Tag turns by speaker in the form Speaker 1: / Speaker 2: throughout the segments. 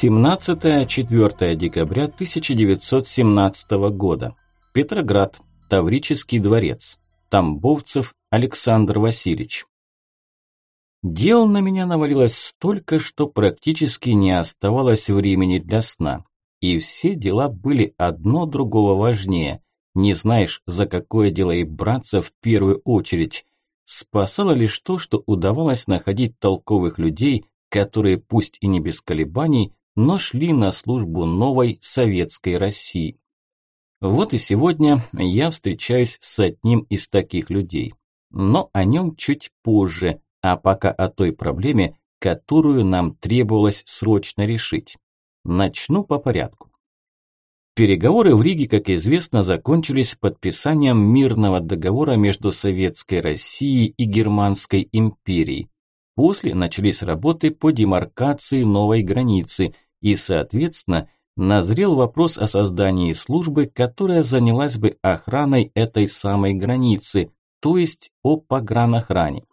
Speaker 1: 17-4 декабря 1917 года. Петроград. Таврический дворец. Тамбовцев Александр Васильевич. Дел на меня навалилось столько, что практически не оставалось времени для сна. И все дела были одно другого важнее. Не знаешь, за какое дело и браться в первую очередь. Спасало лишь то, что удавалось находить толковых людей, которые пусть и не без колебаний, но шли на службу новой советской России. Вот и сегодня я встречаюсь с одним из таких людей. Но о нем чуть позже, а пока о той проблеме, которую нам требовалось срочно решить. Начну по порядку. Переговоры в Риге, как известно, закончились подписанием мирного договора между Советской Россией и Германской империей. После начались работы по демаркации новой границы и, соответственно, назрел вопрос о создании службы, которая занялась бы охраной этой самой границы, то есть о погранохране.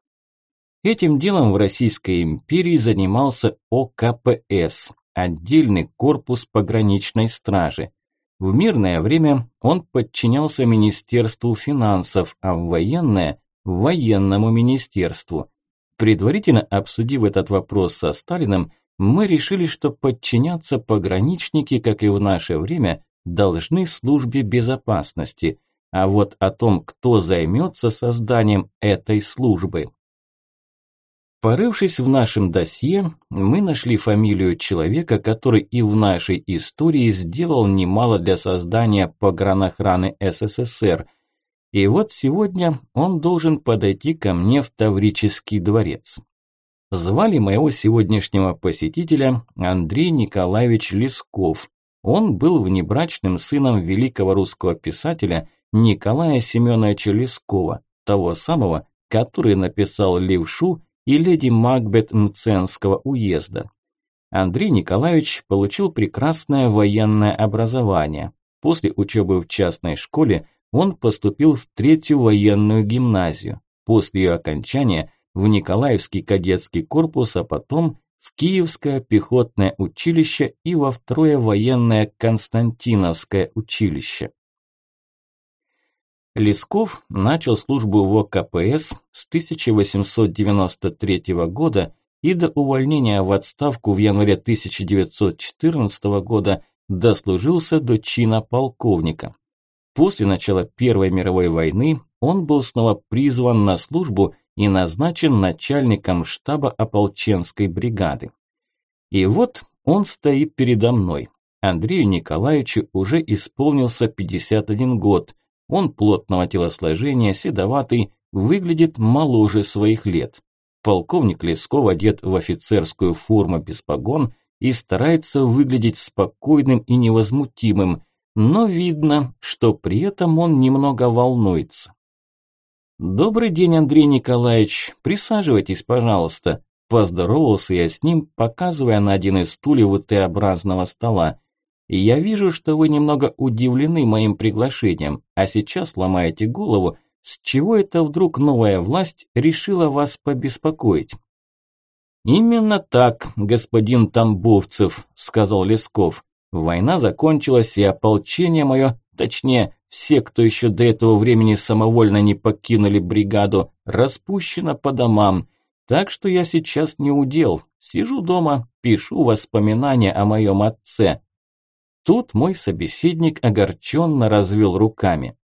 Speaker 1: Этим делом в Российской империи занимался ОКПС, отдельный корпус пограничной стражи. В мирное время он подчинялся Министерству финансов, а в военное – военному министерству. Предварительно обсудив этот вопрос со Сталиным, мы решили, что подчиняться пограничники, как и в наше время, должны службе безопасности, а вот о том, кто займется созданием этой службы, Порывшись в нашем досье, мы нашли фамилию человека, который и в нашей истории сделал немало для создания погранохраны СССР. И вот сегодня он должен подойти ко мне в Таврический дворец. Звали моего сегодняшнего посетителя Андрей Николаевич Лесков. Он был внебрачным сыном великого русского писателя Николая Семеновича Лескова, того самого, который написал «Левшу» и леди Макбет Мценского уезда. Андрей Николаевич получил прекрасное военное образование. После учебы в частной школе он поступил в третью военную гимназию. После ее окончания в Николаевский кадетский корпус, а потом в Киевское пехотное училище и во второе военное Константиновское училище. Лесков начал службу в ОКПС с 1893 года и до увольнения в отставку в январе 1914 года дослужился до чина полковника. После начала Первой мировой войны он был снова призван на службу и назначен начальником штаба ополченской бригады. И вот он стоит передо мной. Андрею Николаевичу уже исполнился 51 год – он плотного телосложения, седоватый, выглядит моложе своих лет. Полковник Лесков одет в офицерскую форму без погон и старается выглядеть спокойным и невозмутимым, но видно, что при этом он немного волнуется. «Добрый день, Андрей Николаевич. Присаживайтесь, пожалуйста». Поздоровался я с ним, показывая на один из стульев Т-образного стола. И я вижу, что вы немного удивлены моим приглашением, а сейчас ломаете голову, с чего это вдруг новая власть решила вас побеспокоить. Именно так, господин Тамбовцев, сказал Лесков. Война закончилась, и ополчение мое, точнее, все, кто еще до этого времени самовольно не покинули бригаду, распущено по домам. Так что я сейчас не удел. Сижу дома, пишу воспоминания о моем отце. Тут мой собеседник огорченно развел руками.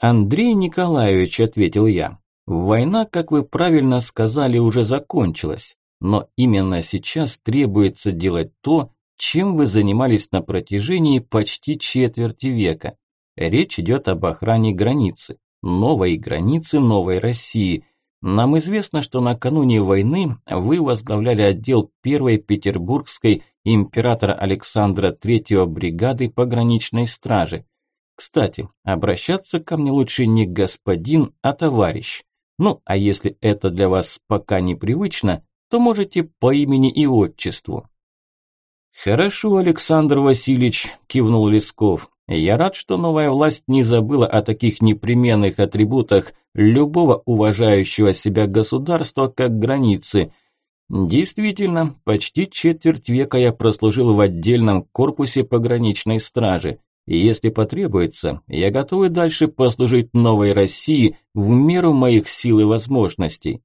Speaker 1: «Андрей Николаевич», – ответил я, – «война, как вы правильно сказали, уже закончилась, но именно сейчас требуется делать то, чем вы занимались на протяжении почти четверти века. Речь идет об охране границы, новой границы новой России – нам известно, что накануне войны вы возглавляли отдел первой петербургской императора Александра III бригады пограничной стражи. Кстати, обращаться ко мне лучше не господин, а товарищ. Ну, а если это для вас пока непривычно, то можете по имени и отчеству. Хорошо, Александр Васильевич, кивнул Лесков. Я рад, что новая власть не забыла о таких непременных атрибутах любого уважающего себя государства, как границы. Действительно, почти четверть века я прослужил в отдельном корпусе пограничной стражи. И если потребуется, я готов и дальше послужить новой России в меру моих сил и возможностей.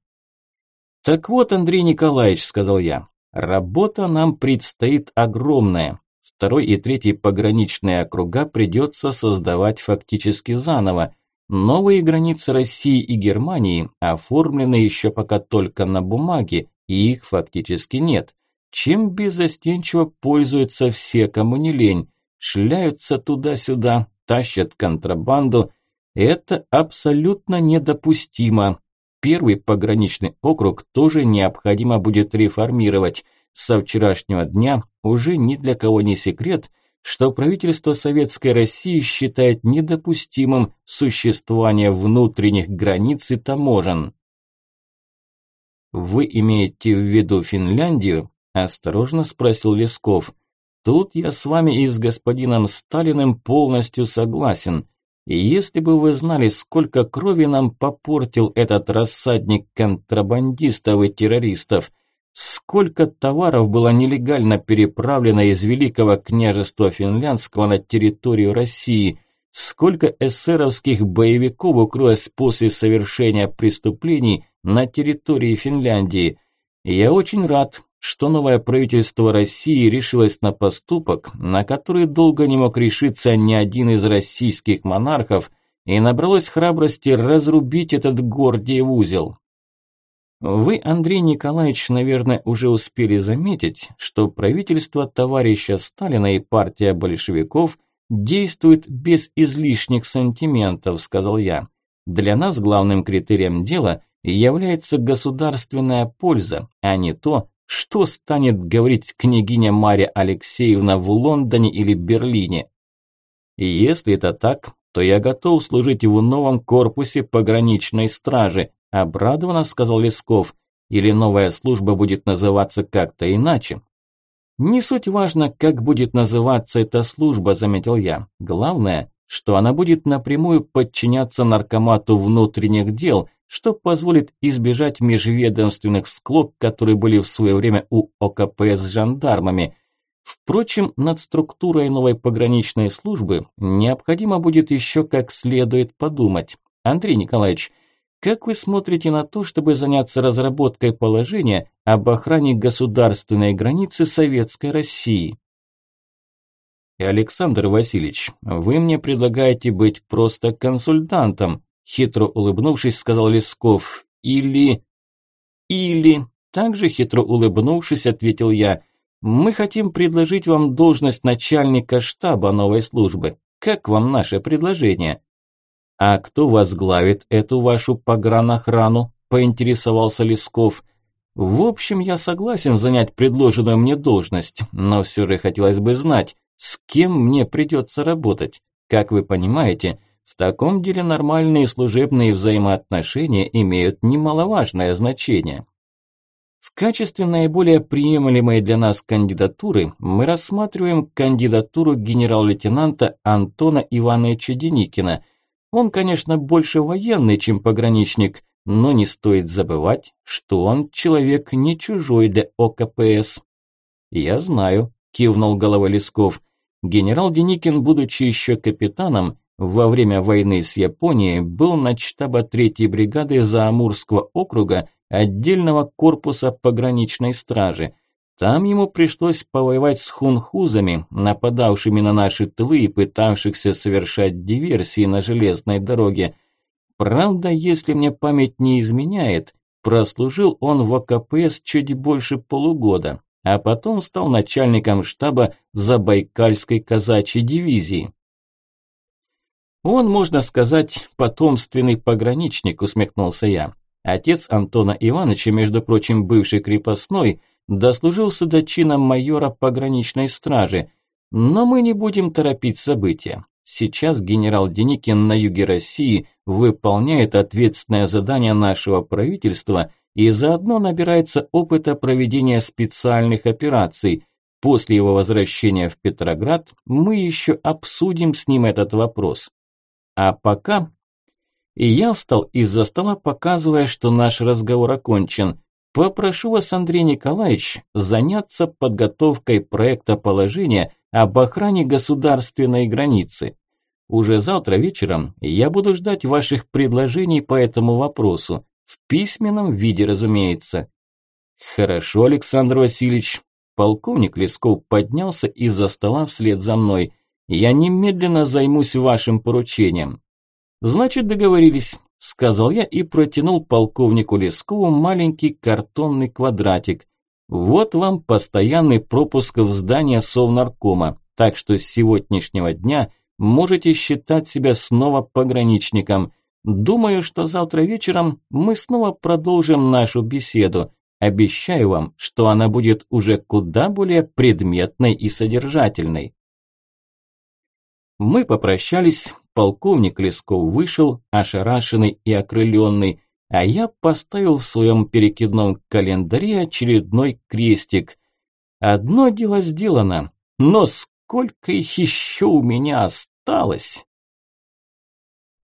Speaker 1: Так вот, Андрей Николаевич, сказал я, работа нам предстоит огромная. Второй и третий пограничные округа придется создавать фактически заново. Новые границы России и Германии оформлены еще пока только на бумаге, и их фактически нет. Чем безостенчиво пользуются все, кому не лень шляются туда-сюда, тащат контрабанду. Это абсолютно недопустимо. Первый пограничный округ тоже необходимо будет реформировать. Со вчерашнего дня уже ни для кого не секрет, что правительство Советской России считает недопустимым существование внутренних границ и таможен. «Вы имеете в виду Финляндию?» – осторожно спросил Лесков. Тут я с вами и с господином Сталиным полностью согласен. Если бы вы знали, сколько крови нам попортил этот рассадник контрабандистов и террористов, сколько товаров было нелегально переправлено из Великого княжества Финляндского на территорию России, сколько эсеровских боевиков укрылось после совершения преступлений на территории Финляндии. Я очень рад, что новое правительство России решилось на поступок, на который долго не мог решиться ни один из российских монархов, и набралось храбрости разрубить этот Гордиев узел. Вы, Андрей Николаевич, наверное, уже успели заметить, что правительство товарища Сталина и партия большевиков действуют без излишних сантиментов, сказал я. Для нас главным критерием дела является государственная польза, а не то, что станет говорить княгиня Мария Алексеевна в Лондоне или Берлине? И если это так, то я готов служить в новом корпусе пограничной стражи, обрадованно сказал Лесков. Или новая служба будет называться как-то иначе. Не суть важно, как будет называться эта служба, заметил я. Главное, что она будет напрямую подчиняться наркомату внутренних дел, что позволит избежать межведомственных склок, которые были в свое время у ОКП с жандармами. Впрочем, над структурой новой пограничной службы необходимо будет еще как следует подумать. Андрей Николаевич, как вы смотрите на то, чтобы заняться разработкой положения об охране государственной границы Советской России? Александр Васильевич, вы мне предлагаете быть просто консультантом, Хитро улыбнувшись, сказал Лесков. Или... Или... Также хитро улыбнувшись, ответил я. Мы хотим предложить вам должность начальника штаба новой службы. Как вам наше предложение? А кто возглавит эту вашу погранохрану? Поинтересовался Лесков. В общем, я согласен занять предложенную мне должность, но все же хотелось бы знать, с кем мне придется работать. Как вы понимаете, в таком деле нормальные служебные взаимоотношения имеют немаловажное значение. В качестве наиболее приемлемой для нас кандидатуры мы рассматриваем кандидатуру генерал-лейтенанта Антона Ивановича Деникина. Он, конечно, больше военный, чем пограничник, но не стоит забывать, что он человек не чужой для ОКПС. «Я знаю», – кивнул головой Лесков. Генерал Деникин, будучи еще капитаном, во время войны с Японией был на штаба 3-й бригады Заамурского округа отдельного корпуса пограничной стражи. Там ему пришлось повоевать с хунхузами, нападавшими на наши тылы и пытавшихся совершать диверсии на железной дороге. Правда, если мне память не изменяет, прослужил он в АКПС чуть больше полугода, а потом стал начальником штаба Забайкальской казачьей дивизии. «Он, можно сказать, потомственный пограничник», – усмехнулся я. Отец Антона Ивановича, между прочим, бывший крепостной, дослужился до чина майора пограничной стражи. Но мы не будем торопить события. Сейчас генерал Деникин на юге России выполняет ответственное задание нашего правительства и заодно набирается опыта проведения специальных операций. После его возвращения в Петроград мы еще обсудим с ним этот вопрос. А пока... И я встал из-за стола, показывая, что наш разговор окончен. Попрошу вас, Андрей Николаевич, заняться подготовкой проекта положения об охране государственной границы. Уже завтра вечером я буду ждать ваших предложений по этому вопросу. В письменном виде, разумеется. Хорошо, Александр Васильевич. Полковник Лесков поднялся из-за стола вслед за мной. Я немедленно займусь вашим поручением. Значит, договорились, сказал я и протянул полковнику Лескову маленький картонный квадратик. Вот вам постоянный пропуск в здание Совнаркома, так что с сегодняшнего дня можете считать себя снова пограничником. Думаю, что завтра вечером мы снова продолжим нашу беседу. Обещаю вам, что она будет уже куда более предметной и содержательной. Мы попрощались, полковник Лесков вышел, ошарашенный и окрыленный, а я поставил в своем перекидном календаре очередной крестик. Одно дело сделано, но сколько их еще у меня осталось?